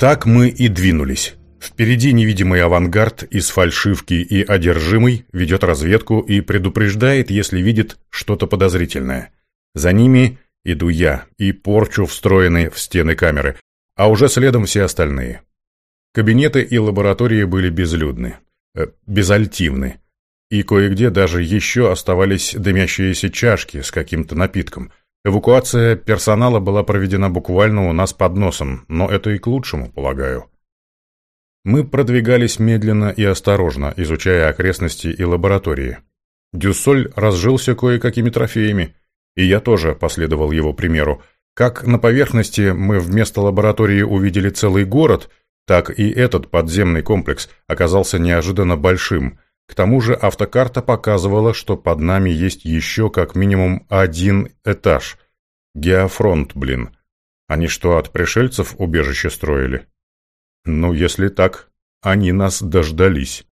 Так мы и двинулись. Впереди невидимый авангард из фальшивки и одержимый ведет разведку и предупреждает, если видит что-то подозрительное. За ними иду я и порчу, встроенный в стены камеры, а уже следом все остальные. Кабинеты и лаборатории были безлюдны, э, безальтивны, и кое-где даже еще оставались дымящиеся чашки с каким-то напитком. Эвакуация персонала была проведена буквально у нас под носом, но это и к лучшему, полагаю. Мы продвигались медленно и осторожно, изучая окрестности и лаборатории. Дюссоль разжился кое-какими трофеями, и я тоже последовал его примеру. Как на поверхности мы вместо лаборатории увидели целый город, так и этот подземный комплекс оказался неожиданно большим. К тому же автокарта показывала, что под нами есть еще как минимум один этаж. Геофронт, блин. Они что, от пришельцев убежище строили? Ну, если так, они нас дождались.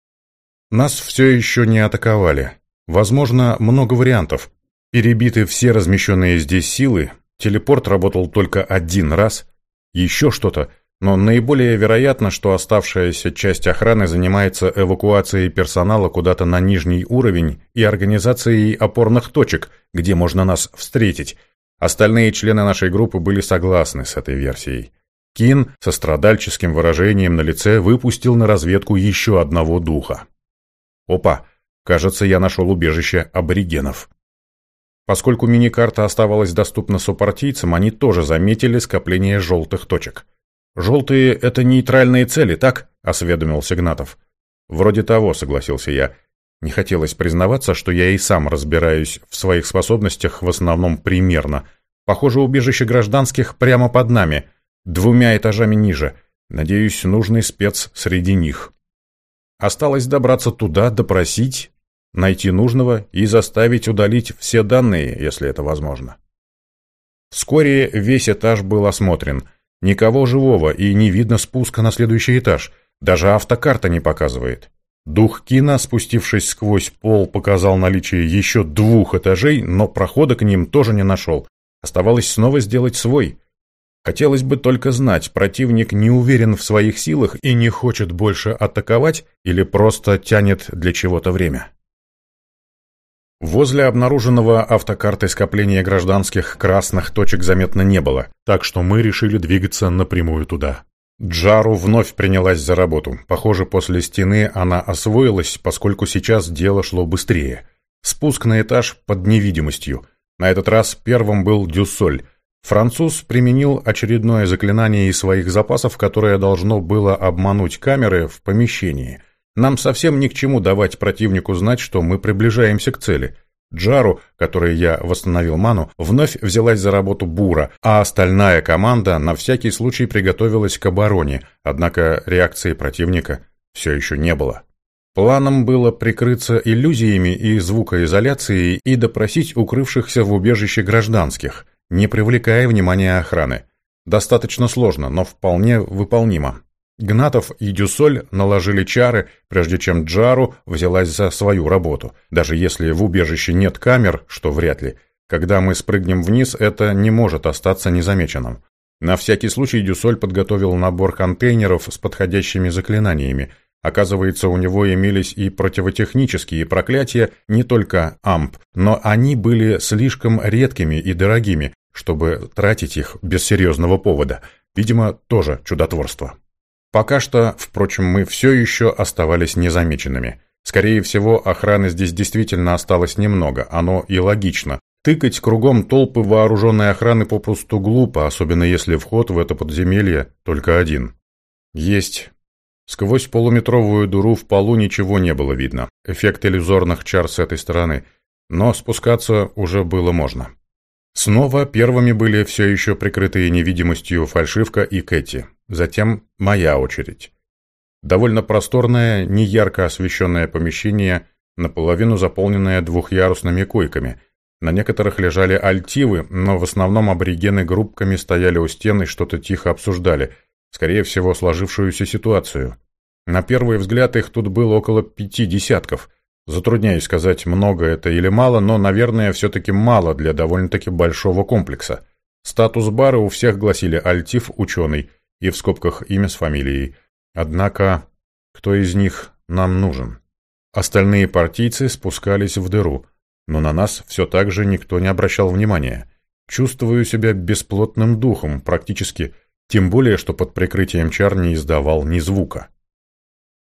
Нас все еще не атаковали. Возможно, много вариантов. Перебиты все размещенные здесь силы, телепорт работал только один раз, еще что-то, но наиболее вероятно, что оставшаяся часть охраны занимается эвакуацией персонала куда-то на нижний уровень и организацией опорных точек, где можно нас встретить. Остальные члены нашей группы были согласны с этой версией. Кин со страдальческим выражением на лице выпустил на разведку еще одного духа. Опа, кажется, я нашел убежище аборигенов. Поскольку мини-карта оставалась доступна сопартийцам, они тоже заметили скопление желтых точек. «Желтые — это нейтральные цели, так?» — осведомился Гнатов. «Вроде того», — согласился я. Не хотелось признаваться, что я и сам разбираюсь в своих способностях в основном примерно. Похоже, убежище гражданских прямо под нами — двумя этажами ниже. Надеюсь, нужный спец среди них. Осталось добраться туда, допросить, найти нужного и заставить удалить все данные, если это возможно. Вскоре весь этаж был осмотрен. Никого живого и не видно спуска на следующий этаж. Даже автокарта не показывает. Дух Кина, спустившись сквозь пол, показал наличие еще двух этажей, но прохода к ним тоже не нашел. Оставалось снова сделать свой. Хотелось бы только знать, противник не уверен в своих силах и не хочет больше атаковать или просто тянет для чего-то время. Возле обнаруженного автокартой скопления гражданских красных точек заметно не было, так что мы решили двигаться напрямую туда. Джару вновь принялась за работу. Похоже, после стены она освоилась, поскольку сейчас дело шло быстрее. Спуск на этаж под невидимостью. На этот раз первым был Дюссоль – Француз применил очередное заклинание из своих запасов, которое должно было обмануть камеры в помещении. Нам совсем ни к чему давать противнику знать, что мы приближаемся к цели. Джару, которой я восстановил ману, вновь взялась за работу Бура, а остальная команда на всякий случай приготовилась к обороне, однако реакции противника все еще не было. Планом было прикрыться иллюзиями и звукоизоляцией и допросить укрывшихся в убежище гражданских – не привлекая внимания охраны. Достаточно сложно, но вполне выполнимо. Гнатов и Дюсоль наложили чары, прежде чем Джару взялась за свою работу. Даже если в убежище нет камер, что вряд ли, когда мы спрыгнем вниз, это не может остаться незамеченным. На всякий случай Дюсоль подготовил набор контейнеров с подходящими заклинаниями. Оказывается, у него имелись и противотехнические проклятия, не только амп, но они были слишком редкими и дорогими, чтобы тратить их без серьезного повода. Видимо, тоже чудотворство. Пока что, впрочем, мы все еще оставались незамеченными. Скорее всего, охраны здесь действительно осталось немного, оно и логично. Тыкать кругом толпы вооруженной охраны попросту глупо, особенно если вход в это подземелье только один. Есть. Сквозь полуметровую дуру в полу ничего не было видно. Эффект иллюзорных чар с этой стороны. Но спускаться уже было можно. Снова первыми были все еще прикрытые невидимостью фальшивка и Кэти. Затем моя очередь. Довольно просторное, неярко освещенное помещение, наполовину заполненное двухъярусными койками. На некоторых лежали альтивы, но в основном аборигены группками стояли у стены что-то тихо обсуждали, скорее всего, сложившуюся ситуацию. На первый взгляд их тут было около пяти десятков – Затрудняюсь сказать, много это или мало, но, наверное, все-таки мало для довольно-таки большого комплекса. Статус бара у всех гласили «Альтив ученый», и в скобках имя с фамилией. Однако, кто из них нам нужен? Остальные партийцы спускались в дыру, но на нас все так же никто не обращал внимания. Чувствую себя бесплотным духом, практически, тем более, что под прикрытием чар не издавал ни звука.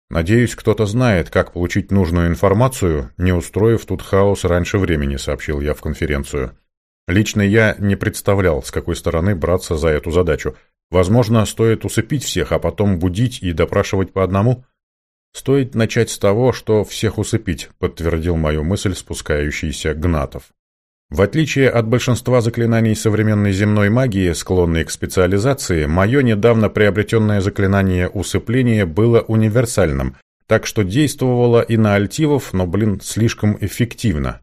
«Надеюсь, кто-то знает, как получить нужную информацию, не устроив тут хаос раньше времени», — сообщил я в конференцию. Лично я не представлял, с какой стороны браться за эту задачу. Возможно, стоит усыпить всех, а потом будить и допрашивать по одному? «Стоит начать с того, что всех усыпить», — подтвердил мою мысль спускающийся Гнатов. В отличие от большинства заклинаний современной земной магии, склонной к специализации, мое недавно приобретенное заклинание усыпления было универсальным, так что действовало и на альтивов, но, блин, слишком эффективно.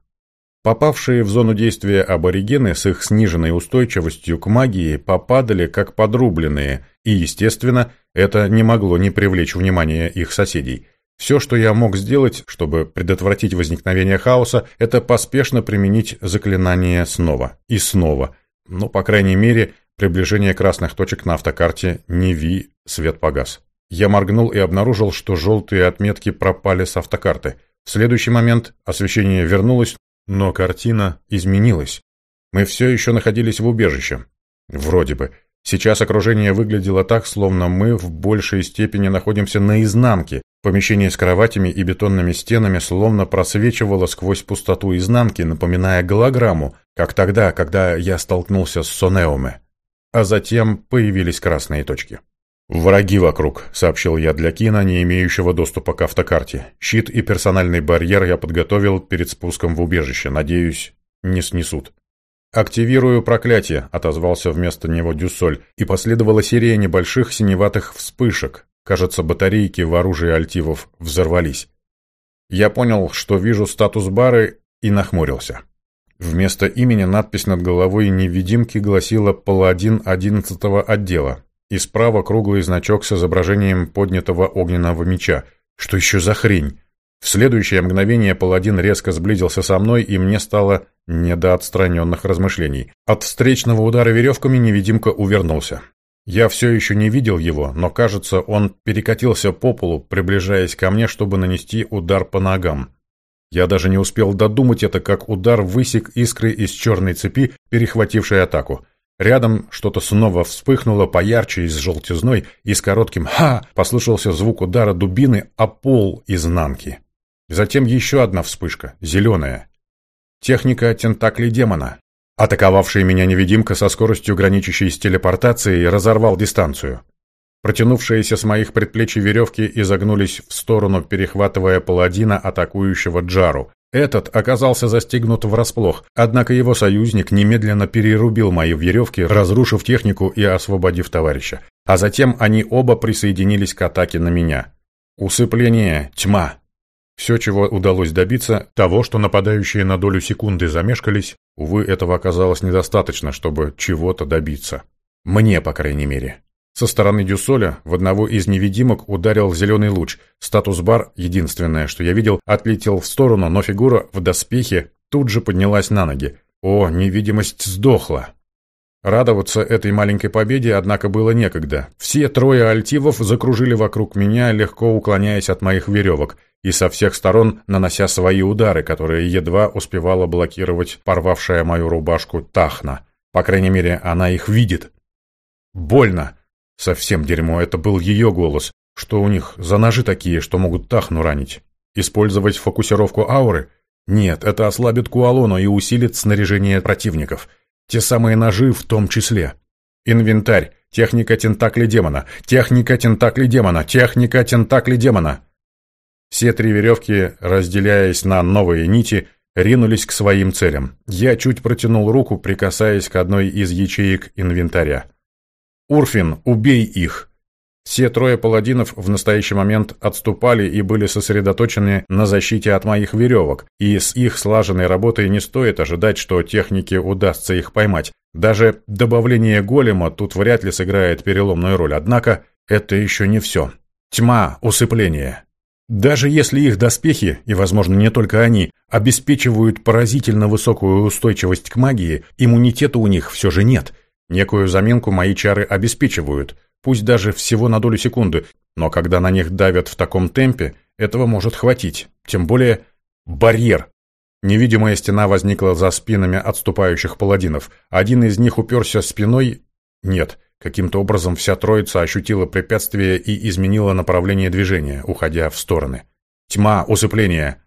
Попавшие в зону действия аборигены с их сниженной устойчивостью к магии попадали как подрубленные, и, естественно, это не могло не привлечь внимания их соседей. Все, что я мог сделать, чтобы предотвратить возникновение хаоса, это поспешно применить заклинание снова и снова. Но, по крайней мере, приближение красных точек на автокарте не ви, свет погас. Я моргнул и обнаружил, что желтые отметки пропали с автокарты. В следующий момент освещение вернулось, но картина изменилась. Мы все еще находились в убежище. Вроде бы. Сейчас окружение выглядело так, словно мы в большей степени находимся на изнанке. Помещение с кроватями и бетонными стенами словно просвечивало сквозь пустоту изнанки, напоминая голограмму, как тогда, когда я столкнулся с Сонеуме. А затем появились красные точки. «Враги вокруг», — сообщил я для Кина, не имеющего доступа к автокарте. «Щит и персональный барьер я подготовил перед спуском в убежище. Надеюсь, не снесут». «Активирую проклятие», — отозвался вместо него Дюсоль, и последовала серия небольших синеватых вспышек. Кажется, батарейки в оружии альтивов взорвались. Я понял, что вижу статус бары, и нахмурился. Вместо имени надпись над головой невидимки гласила «Паладин 11 отдела», и справа круглый значок с изображением поднятого огненного меча. Что еще за хрень? В следующее мгновение паладин резко сблизился со мной, и мне стало не до отстраненных размышлений. От встречного удара веревками невидимка увернулся. Я все еще не видел его, но, кажется, он перекатился по полу, приближаясь ко мне, чтобы нанести удар по ногам. Я даже не успел додумать это, как удар высек искры из черной цепи, перехватившей атаку. Рядом что-то снова вспыхнуло поярче и с желтизной, и с коротким «Ха!» послышался звук удара дубины о пол изнанки. Затем еще одна вспышка, зеленая. Техника тентаклей демона. Атаковавший меня невидимка со скоростью, граничащей с телепортацией, разорвал дистанцию. Протянувшиеся с моих предплечий веревки изогнулись в сторону, перехватывая паладина, атакующего Джару. Этот оказался застигнут врасплох, однако его союзник немедленно перерубил мои веревки, разрушив технику и освободив товарища. А затем они оба присоединились к атаке на меня. Усыпление, тьма. Все, чего удалось добиться, того, что нападающие на долю секунды замешкались, увы, этого оказалось недостаточно, чтобы чего-то добиться. Мне, по крайней мере. Со стороны Дюсоля в одного из невидимок ударил зеленый луч. Статус-бар, единственное, что я видел, отлетел в сторону, но фигура в доспехе тут же поднялась на ноги. О, невидимость сдохла. Радоваться этой маленькой победе, однако, было некогда. Все трое альтивов закружили вокруг меня, легко уклоняясь от моих веревок, и со всех сторон нанося свои удары, которые едва успевала блокировать порвавшая мою рубашку Тахна. По крайней мере, она их видит. Больно. Совсем дерьмо, это был ее голос. Что у них за ножи такие, что могут Тахну ранить? Использовать фокусировку ауры? Нет, это ослабит Куалону и усилит снаряжение противников. Те самые ножи в том числе. Инвентарь. Техника тентакли демона. Техника тентакли демона. Техника тентакли демона. Все три веревки, разделяясь на новые нити, ринулись к своим целям. Я чуть протянул руку, прикасаясь к одной из ячеек инвентаря. «Урфин, убей их!» Все трое паладинов в настоящий момент отступали и были сосредоточены на защите от моих веревок, и с их слаженной работой не стоит ожидать, что технике удастся их поймать. Даже добавление голема тут вряд ли сыграет переломную роль, однако это еще не все. Тьма, усыпление. Даже если их доспехи, и, возможно, не только они, обеспечивают поразительно высокую устойчивость к магии, иммунитета у них все же нет – Некую заминку мои чары обеспечивают. пусть даже всего на долю секунды, но когда на них давят в таком темпе, этого может хватить. Тем более барьер. Невидимая стена возникла за спинами отступающих паладинов. Один из них уперся спиной... Нет, каким-то образом вся троица ощутила препятствие и изменила направление движения, уходя в стороны. Тьма, усыпление.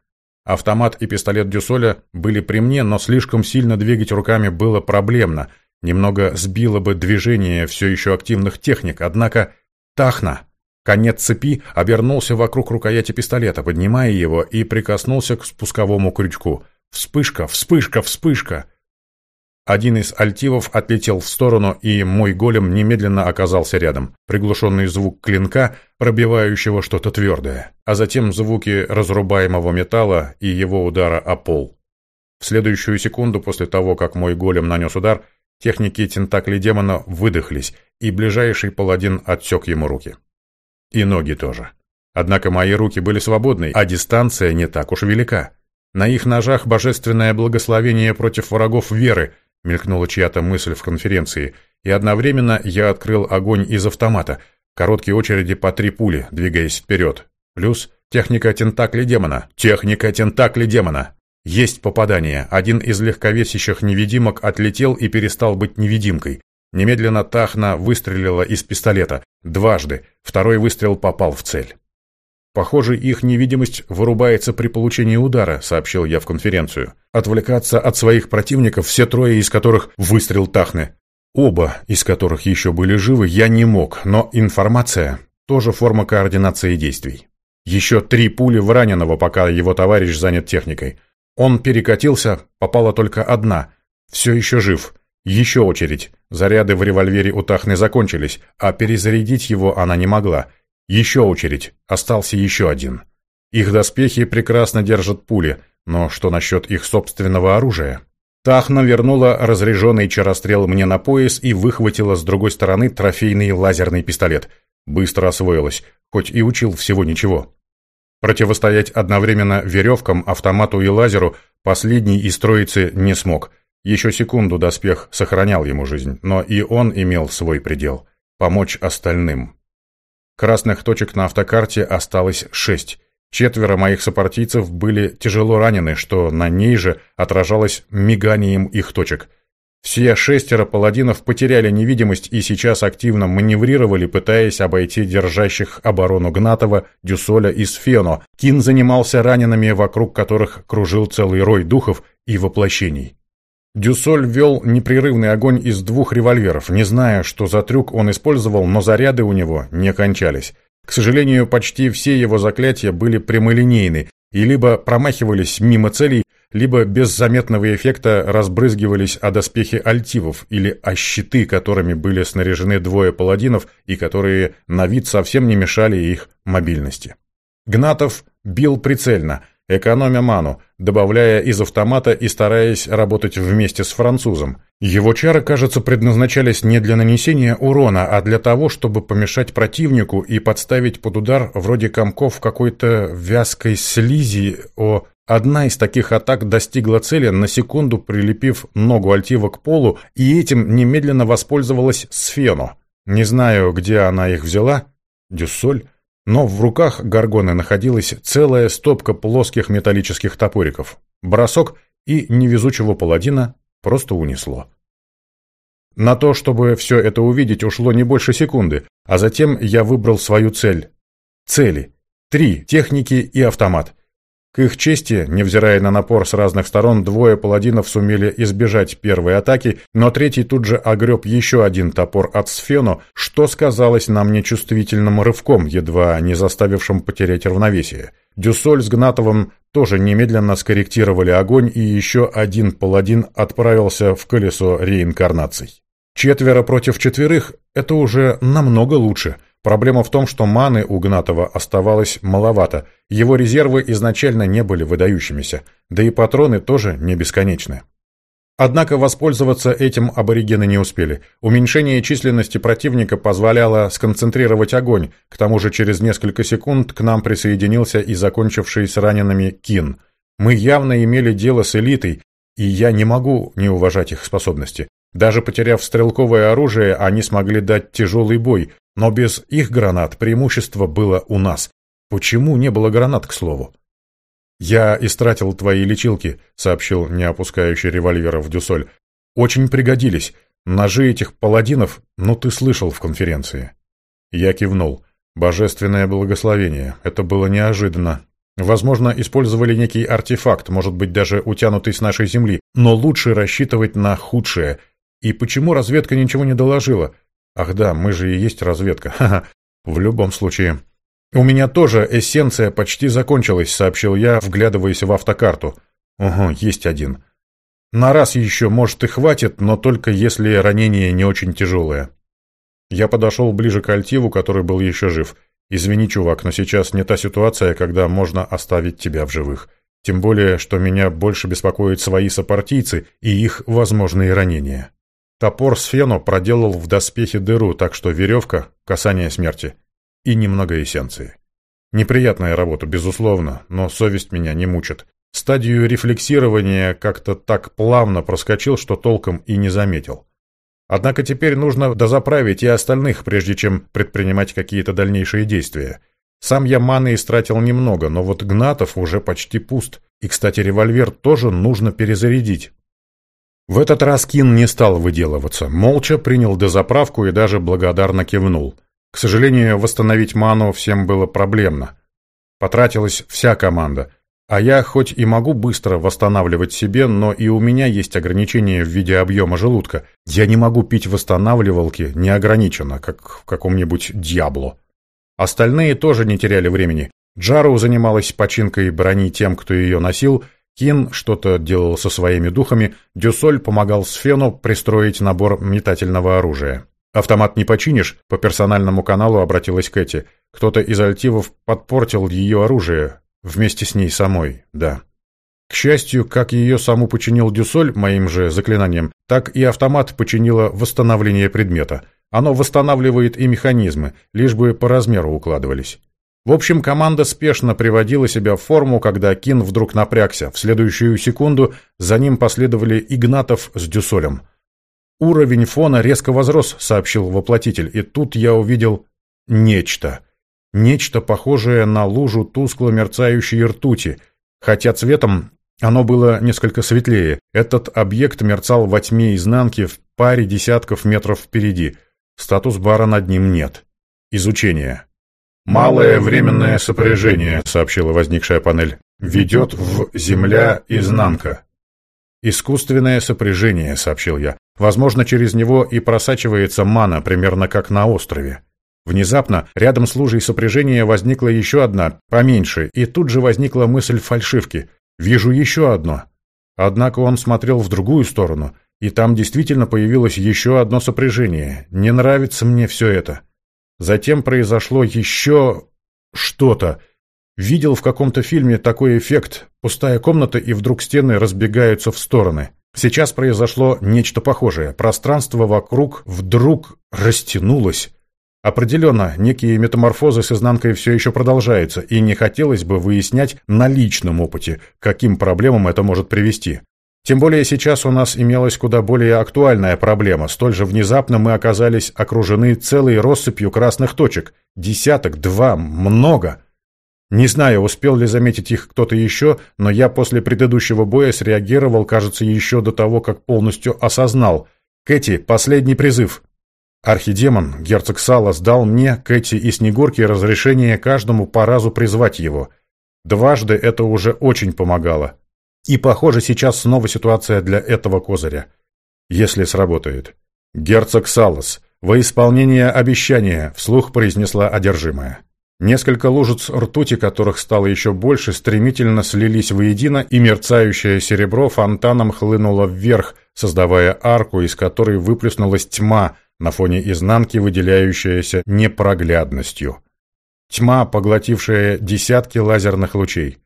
Автомат и пистолет Дюсоля были при мне, но слишком сильно двигать руками было проблемно. Немного сбило бы движение все еще активных техник, однако... Тахна! Конец цепи обернулся вокруг рукояти пистолета, поднимая его, и прикоснулся к спусковому крючку. Вспышка, вспышка, вспышка! Один из альтивов отлетел в сторону, и мой голем немедленно оказался рядом. Приглушенный звук клинка, пробивающего что-то твердое, а затем звуки разрубаемого металла и его удара о пол. В следующую секунду после того, как мой голем нанес удар, техники тентакли демона выдохлись, и ближайший паладин отсек ему руки. И ноги тоже. Однако мои руки были свободны, а дистанция не так уж велика. На их ножах божественное благословение против врагов веры, мелькнула чья-то мысль в конференции, и одновременно я открыл огонь из автомата, короткие очереди по три пули, двигаясь вперед. Плюс техника тентакли демона, техника тентакли демона. Есть попадание. Один из легковесящих невидимок отлетел и перестал быть невидимкой. Немедленно Тахна выстрелила из пистолета. Дважды. Второй выстрел попал в цель. «Похоже, их невидимость вырубается при получении удара», — сообщил я в конференцию. «Отвлекаться от своих противников, все трое из которых выстрел Тахны. Оба из которых еще были живы, я не мог, но информация — тоже форма координации действий. Еще три пули в раненого, пока его товарищ занят техникой. Он перекатился, попала только одна. Все еще жив. Еще очередь. Заряды в револьвере у Тахны закончились, а перезарядить его она не могла. Еще очередь. Остался еще один. Их доспехи прекрасно держат пули, но что насчет их собственного оружия? Тахна вернула разряженный чарострел мне на пояс и выхватила с другой стороны трофейный лазерный пистолет. Быстро освоилась, хоть и учил всего ничего. Противостоять одновременно веревкам, автомату и лазеру последний из троицы не смог – еще секунду доспех сохранял ему жизнь, но и он имел свой предел – помочь остальным. Красных точек на автокарте осталось шесть. Четверо моих сопартийцев были тяжело ранены, что на ней же отражалось миганием их точек. Все шестеро паладинов потеряли невидимость и сейчас активно маневрировали, пытаясь обойти держащих оборону Гнатова, Дюсоля и Сфено. Кин занимался ранеными, вокруг которых кружил целый рой духов и воплощений. Дюсоль вел непрерывный огонь из двух револьверов, не зная, что за трюк он использовал, но заряды у него не кончались. К сожалению, почти все его заклятия были прямолинейны и либо промахивались мимо целей, либо без заметного эффекта разбрызгивались о доспехи альтивов или о щиты, которыми были снаряжены двое паладинов и которые на вид совсем не мешали их мобильности. Гнатов бил прицельно – экономя ману, добавляя из автомата и стараясь работать вместе с французом. Его чары, кажется, предназначались не для нанесения урона, а для того, чтобы помешать противнику и подставить под удар вроде комков какой-то вязкой слизи. О, одна из таких атак достигла цели, на секунду прилепив ногу Альтива к полу, и этим немедленно воспользовалась Сфену. Не знаю, где она их взяла. Дюссоль? Но в руках Гаргоны находилась целая стопка плоских металлических топориков. Бросок и невезучего паладина просто унесло. На то, чтобы все это увидеть, ушло не больше секунды, а затем я выбрал свою цель. Цели. Три техники и автомат. Их чести, невзирая на напор с разных сторон, двое паладинов сумели избежать первой атаки, но третий тут же огреб еще один топор от Сфено, что сказалось нам нечувствительным рывком, едва не заставившим потерять равновесие. Дюсоль с Гнатовым тоже немедленно скорректировали огонь, и еще один паладин отправился в колесо реинкарнаций. Четверо против четверых – это уже намного лучше – Проблема в том, что маны у Гнатова оставалось маловато, его резервы изначально не были выдающимися, да и патроны тоже не бесконечны. Однако воспользоваться этим аборигены не успели. Уменьшение численности противника позволяло сконцентрировать огонь, к тому же через несколько секунд к нам присоединился и закончивший с ранеными Кин. Мы явно имели дело с элитой, и я не могу не уважать их способности. Даже потеряв стрелковое оружие, они смогли дать тяжелый бой, Но без их гранат преимущество было у нас. Почему не было гранат, к слову? «Я истратил твои лечилки», — сообщил не опускающий револьвера в дюсоль. «Очень пригодились. Ножи этих паладинов, ну ты слышал в конференции». Я кивнул. Божественное благословение. Это было неожиданно. Возможно, использовали некий артефакт, может быть, даже утянутый с нашей земли, но лучше рассчитывать на худшее. И почему разведка ничего не доложила? Ах да, мы же и есть разведка. Ха-ха. В любом случае. У меня тоже эссенция почти закончилась, сообщил я, вглядываясь в автокарту. Угу, есть один. На раз еще, может, и хватит, но только если ранение не очень тяжелое. Я подошел ближе к Альтиву, который был еще жив. «Извини, чувак, но сейчас не та ситуация, когда можно оставить тебя в живых. Тем более, что меня больше беспокоят свои сопартийцы и их возможные ранения». Топор Сфено проделал в доспехе дыру, так что веревка — касание смерти. И немного эссенции. Неприятная работа, безусловно, но совесть меня не мучит. Стадию рефлексирования как-то так плавно проскочил, что толком и не заметил. Однако теперь нужно дозаправить и остальных, прежде чем предпринимать какие-то дальнейшие действия. Сам я маны истратил немного, но вот Гнатов уже почти пуст. И, кстати, револьвер тоже нужно перезарядить. В этот раз Кин не стал выделываться, молча принял дозаправку и даже благодарно кивнул. К сожалению, восстановить ману всем было проблемно. Потратилась вся команда – а я хоть и могу быстро восстанавливать себе, но и у меня есть ограничения в виде объема желудка. Я не могу пить восстанавливалки неограниченно, как в каком-нибудь Дьябло. Остальные тоже не теряли времени. Джару занималась починкой брони тем, кто ее носил, Кин что-то делал со своими духами, Дюсоль помогал Сфену пристроить набор метательного оружия. «Автомат не починишь?» — по персональному каналу обратилась Кэти. «Кто-то из альтивов подпортил ее оружие, Вместе с ней самой, да. К счастью, как ее саму починил Дюсоль моим же заклинанием, так и автомат починило восстановление предмета. Оно восстанавливает и механизмы, лишь бы по размеру укладывались. В общем, команда спешно приводила себя в форму, когда Кин вдруг напрягся. В следующую секунду за ним последовали Игнатов с Дюсолем. «Уровень фона резко возрос», — сообщил воплотитель, и тут я увидел нечто — Нечто похожее на лужу тускло мерцающей ртути, хотя цветом оно было несколько светлее. Этот объект мерцал во тьме изнанки в паре десятков метров впереди. Статус бара над ним нет. Изучение. «Малое временное сопряжение», — сообщила возникшая панель. «Ведет в Земля изнанка». «Искусственное сопряжение», — сообщил я. «Возможно, через него и просачивается мана, примерно как на острове». Внезапно рядом с лужей сопряжения возникла еще одна, поменьше, и тут же возникла мысль фальшивки. «Вижу еще одно». Однако он смотрел в другую сторону, и там действительно появилось еще одно сопряжение. Не нравится мне все это. Затем произошло еще... что-то. Видел в каком-то фильме такой эффект. Пустая комната, и вдруг стены разбегаются в стороны. Сейчас произошло нечто похожее. Пространство вокруг вдруг растянулось. Определенно, некие метаморфозы с изнанкой все еще продолжаются, и не хотелось бы выяснять на личном опыте, каким проблемам это может привести. Тем более сейчас у нас имелась куда более актуальная проблема. Столь же внезапно мы оказались окружены целой россыпью красных точек. Десяток, два, много. Не знаю, успел ли заметить их кто-то еще, но я после предыдущего боя среагировал, кажется, еще до того, как полностью осознал. «Кэти, последний призыв. Архидемон, герцог Салас, дал мне, Кэти и Снегурке разрешение каждому по разу призвать его. Дважды это уже очень помогало. И, похоже, сейчас снова ситуация для этого козыря. Если сработает. «Герцог Салас, во исполнение обещания», — вслух произнесла одержимая. Несколько лужиц ртути, которых стало еще больше, стремительно слились воедино, и мерцающее серебро фонтаном хлынуло вверх, создавая арку, из которой выплеснулась тьма — на фоне изнанки, выделяющаяся непроглядностью. Тьма, поглотившая десятки лазерных лучей.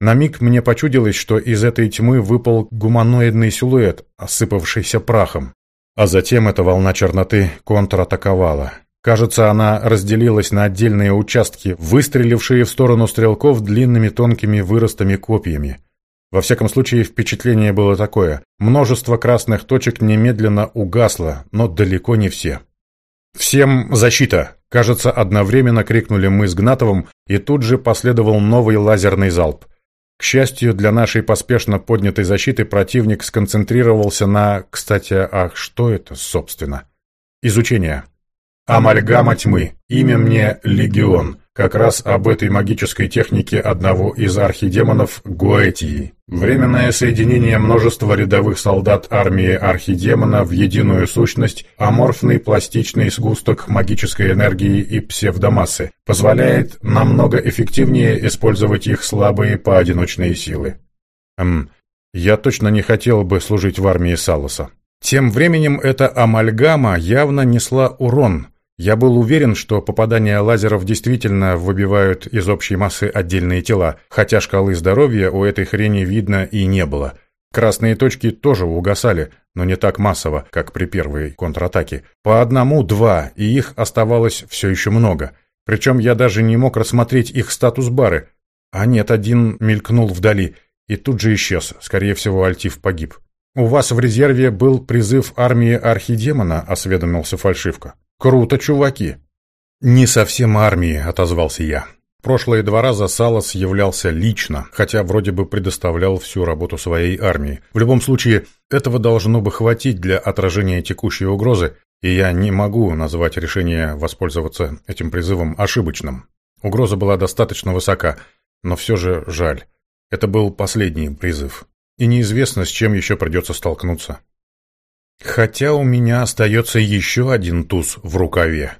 На миг мне почудилось, что из этой тьмы выпал гуманоидный силуэт, осыпавшийся прахом. А затем эта волна черноты контратаковала. Кажется, она разделилась на отдельные участки, выстрелившие в сторону стрелков длинными тонкими выростами копьями. Во всяком случае, впечатление было такое. Множество красных точек немедленно угасло, но далеко не все. «Всем защита!» Кажется, одновременно крикнули мы с Гнатовым, и тут же последовал новый лазерный залп. К счастью, для нашей поспешно поднятой защиты противник сконцентрировался на... Кстати, ах, что это, собственно? Изучение. Амальгама тьмы. Имя мне Легион. Как раз об этой магической технике одного из архидемонов Гуэтии. Временное соединение множества рядовых солдат армии архидемона в единую сущность, аморфный пластичный сгусток магической энергии и псевдомассы, позволяет намного эффективнее использовать их слабые поодиночные силы. Эм, я точно не хотел бы служить в армии Салоса. Тем временем эта амальгама явно несла урон – я был уверен, что попадания лазеров действительно выбивают из общей массы отдельные тела, хотя шкалы здоровья у этой хрени видно и не было. Красные точки тоже угасали, но не так массово, как при первой контратаке. По одному-два, и их оставалось все еще много. Причем я даже не мог рассмотреть их статус-бары. А нет, один мелькнул вдали и тут же исчез. Скорее всего, Альтив погиб. «У вас в резерве был призыв армии Архидемона», — осведомился фальшивка. «Круто, чуваки!» «Не совсем армии», — отозвался я. Прошлые два раза Салас являлся лично, хотя вроде бы предоставлял всю работу своей армии. В любом случае, этого должно бы хватить для отражения текущей угрозы, и я не могу назвать решение воспользоваться этим призывом ошибочным. Угроза была достаточно высока, но все же жаль. Это был последний призыв, и неизвестно, с чем еще придется столкнуться. Хотя у меня остается еще один туз в рукаве.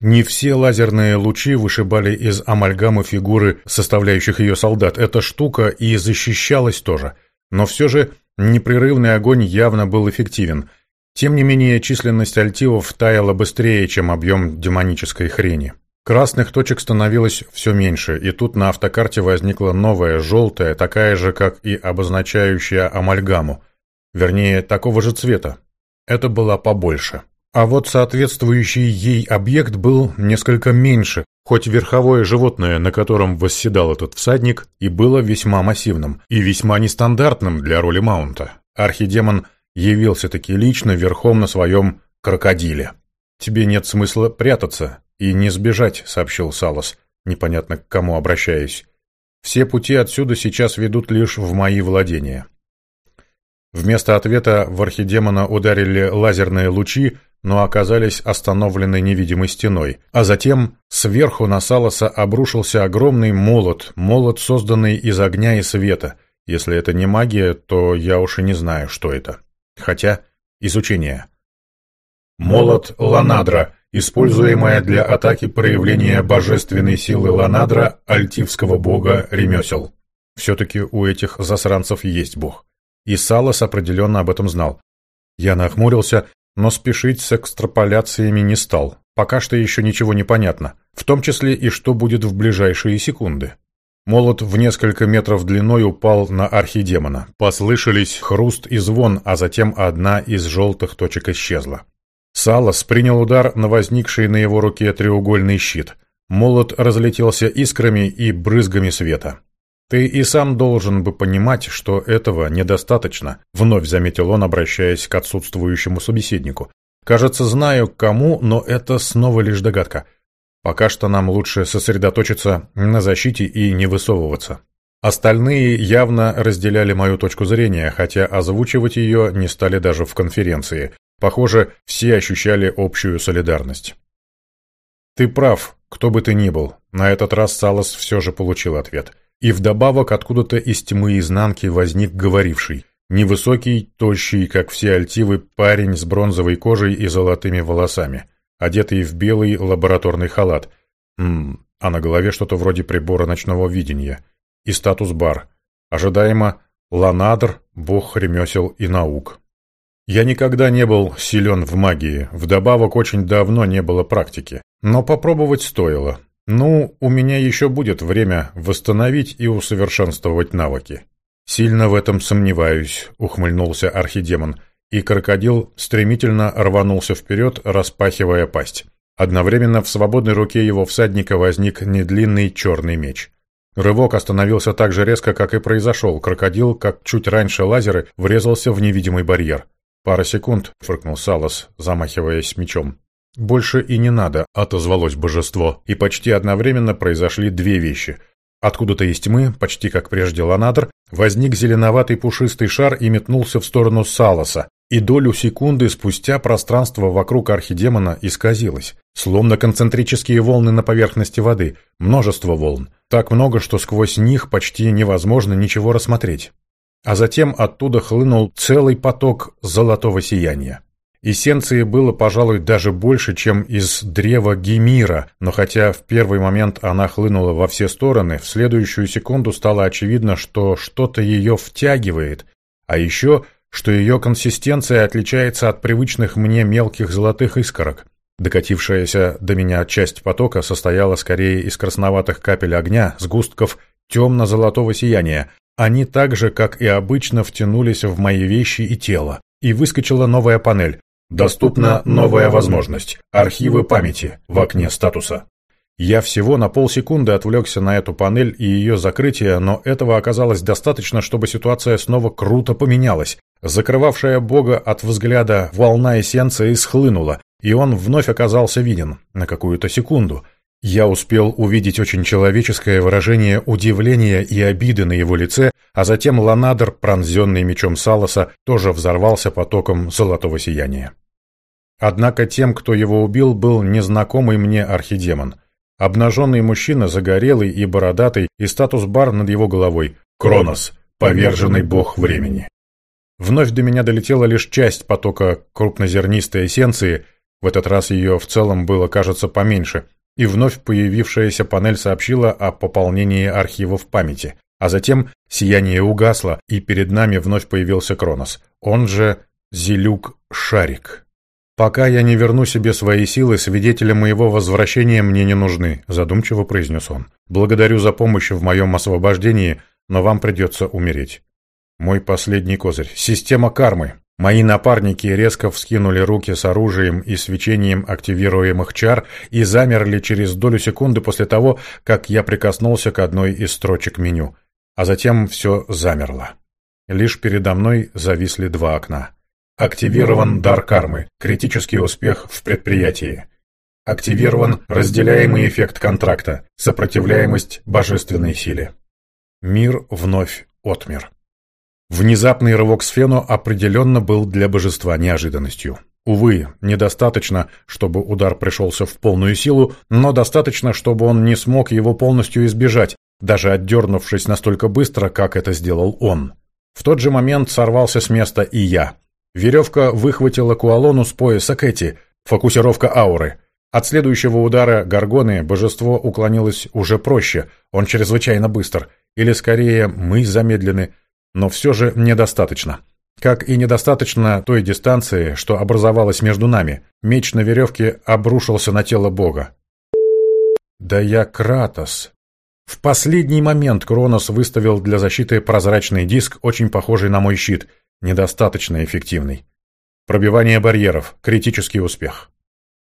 Не все лазерные лучи вышибали из амальгамы фигуры составляющих ее солдат. Эта штука и защищалась тоже. Но все же непрерывный огонь явно был эффективен. Тем не менее, численность альтивов таяла быстрее, чем объем демонической хрени. Красных точек становилось все меньше, и тут на автокарте возникла новая, желтая, такая же, как и обозначающая амальгаму. Вернее, такого же цвета. Это была побольше. А вот соответствующий ей объект был несколько меньше, хоть верховое животное, на котором восседал этот всадник, и было весьма массивным, и весьма нестандартным для роли маунта. Архидемон явился-таки лично верхом на своем крокодиле. «Тебе нет смысла прятаться и не сбежать», — сообщил Салос, непонятно к кому обращаясь. «Все пути отсюда сейчас ведут лишь в мои владения. Вместо ответа в архидемона ударили лазерные лучи, но оказались остановлены невидимой стеной. А затем сверху на Салоса обрушился огромный молот, молот, созданный из огня и света. Если это не магия, то я уж и не знаю, что это. Хотя, изучение. Молот Ланадра, используемая для атаки проявления божественной силы Ланадра, альтивского бога ремесел. Все-таки у этих засранцев есть бог. И Салас определенно об этом знал. Я нахмурился, но спешить с экстраполяциями не стал. Пока что еще ничего не понятно, в том числе и что будет в ближайшие секунды. Молот в несколько метров длиной упал на архидемона. Послышались хруст и звон, а затем одна из желтых точек исчезла. Салас принял удар на возникший на его руке треугольный щит. Молот разлетелся искрами и брызгами света. «Ты и сам должен бы понимать, что этого недостаточно», — вновь заметил он, обращаясь к отсутствующему собеседнику. «Кажется, знаю, кому, но это снова лишь догадка. Пока что нам лучше сосредоточиться на защите и не высовываться». Остальные явно разделяли мою точку зрения, хотя озвучивать ее не стали даже в конференции. Похоже, все ощущали общую солидарность. «Ты прав, кто бы ты ни был». На этот раз Салас все же получил ответ. И вдобавок откуда-то из тьмы изнанки возник говоривший. Невысокий, тощий, как все альтивы, парень с бронзовой кожей и золотыми волосами, одетый в белый лабораторный халат. Ммм, а на голове что-то вроде прибора ночного видения. И статус-бар. Ожидаемо, Ланадр, бог ремесел и наук. Я никогда не был силен в магии, вдобавок очень давно не было практики. Но попробовать стоило. Ну, у меня еще будет время восстановить и усовершенствовать навыки. Сильно в этом сомневаюсь, ухмыльнулся архидемон, и крокодил стремительно рванулся вперед, распахивая пасть. Одновременно в свободной руке его всадника возник недлинный черный меч. Рывок остановился так же резко, как и произошел. Крокодил, как чуть раньше лазеры, врезался в невидимый барьер. «Пара секунд», — фыркнул Салас, замахиваясь мечом. «Больше и не надо», — отозвалось божество, и почти одновременно произошли две вещи. Откуда-то из тьмы, почти как прежде Ланадр, возник зеленоватый пушистый шар и метнулся в сторону Салоса, и долю секунды спустя пространство вокруг архидемона исказилось. Словно концентрические волны на поверхности воды, множество волн. Так много, что сквозь них почти невозможно ничего рассмотреть. А затем оттуда хлынул целый поток золотого сияния. Эссенции было, пожалуй, даже больше, чем из древа Гемира, но хотя в первый момент она хлынула во все стороны, в следующую секунду стало очевидно, что что-то ее втягивает, а еще, что ее консистенция отличается от привычных мне мелких золотых искорок. Докатившаяся до меня часть потока состояла скорее из красноватых капель огня, сгустков темно-золотого сияния. Они так же, как и обычно, втянулись в мои вещи и тело. И выскочила новая панель, Доступна новая возможность. Архивы памяти в окне статуса. Я всего на полсекунды отвлекся на эту панель и ее закрытие, но этого оказалось достаточно, чтобы ситуация снова круто поменялась. Закрывавшая Бога от взгляда волна эссенции схлынула, и он вновь оказался виден на какую-то секунду. Я успел увидеть очень человеческое выражение удивления и обиды на его лице, а затем Ланадр, пронзенный мечом Салоса, тоже взорвался потоком золотого сияния. Однако тем, кто его убил, был незнакомый мне архидемон. Обнаженный мужчина, загорелый и бородатый, и статус-бар над его головой. Кронос, поверженный бог времени. Вновь до меня долетела лишь часть потока крупнозернистой эссенции, в этот раз ее в целом было, кажется, поменьше, и вновь появившаяся панель сообщила о пополнении архивов памяти. А затем сияние угасло, и перед нами вновь появился Кронос, он же Зелюк Шарик. «Пока я не верну себе свои силы, свидетели моего возвращения мне не нужны», задумчиво произнес он. «Благодарю за помощь в моем освобождении, но вам придется умереть». Мой последний козырь. Система кармы. Мои напарники резко вскинули руки с оружием и свечением активируемых чар и замерли через долю секунды после того, как я прикоснулся к одной из строчек меню. А затем все замерло. Лишь передо мной зависли два окна. Активирован дар кармы. Критический успех в предприятии. Активирован разделяемый эффект контракта. Сопротивляемость божественной силе. Мир вновь отмер. Внезапный рывок Сфену определенно был для божества неожиданностью. Увы, недостаточно, чтобы удар пришелся в полную силу, но достаточно, чтобы он не смог его полностью избежать, даже отдернувшись настолько быстро, как это сделал он. В тот же момент сорвался с места и я. Веревка выхватила Куалону с пояса Кэти. Фокусировка ауры. От следующего удара Гаргоны божество уклонилось уже проще. Он чрезвычайно быстр. Или скорее, мы замедлены. Но все же недостаточно. Как и недостаточно той дистанции, что образовалась между нами. Меч на веревке обрушился на тело бога. «Да я Кратос!» В последний момент Кронос выставил для защиты прозрачный диск, очень похожий на мой щит – недостаточно эффективный. Пробивание барьеров, критический успех.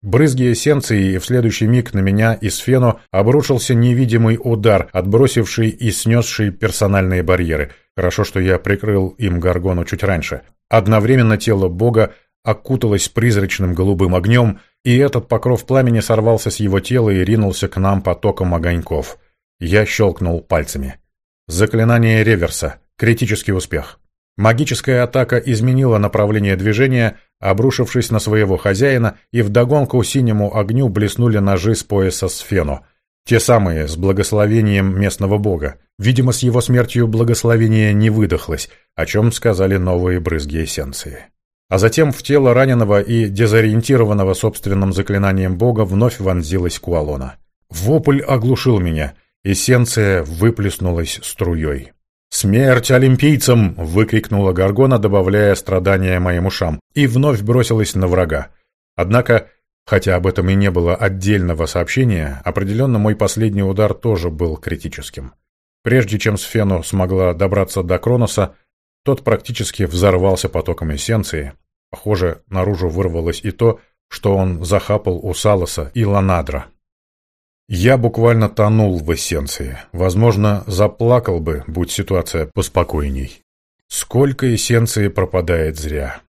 Брызги эссенции, и в следующий миг на меня из фено обрушился невидимый удар, отбросивший и снесший персональные барьеры. Хорошо, что я прикрыл им Гаргону чуть раньше. Одновременно тело бога окуталось призрачным голубым огнем, и этот покров пламени сорвался с его тела и ринулся к нам потоком огоньков. Я щелкнул пальцами. Заклинание реверса. Критический успех. Магическая атака изменила направление движения, обрушившись на своего хозяина, и вдогонку синему огню блеснули ножи с пояса Сфену. Те самые, с благословением местного бога. Видимо, с его смертью благословение не выдохлось, о чем сказали новые брызги эссенции. А затем в тело раненого и дезориентированного собственным заклинанием бога вновь вонзилась Куалона. Вопль оглушил меня, эссенция выплеснулась струей. «Смерть олимпийцам!» — выкрикнула Гаргона, добавляя страдания моим ушам, и вновь бросилась на врага. Однако, хотя об этом и не было отдельного сообщения, определенно мой последний удар тоже был критическим. Прежде чем Сфену смогла добраться до Кроноса, тот практически взорвался потоком эссенции. Похоже, наружу вырвалось и то, что он захапал у Салоса и Ланадра. Я буквально тонул в эссенции. Возможно, заплакал бы, будь ситуация поспокойней. Сколько эссенции пропадает зря.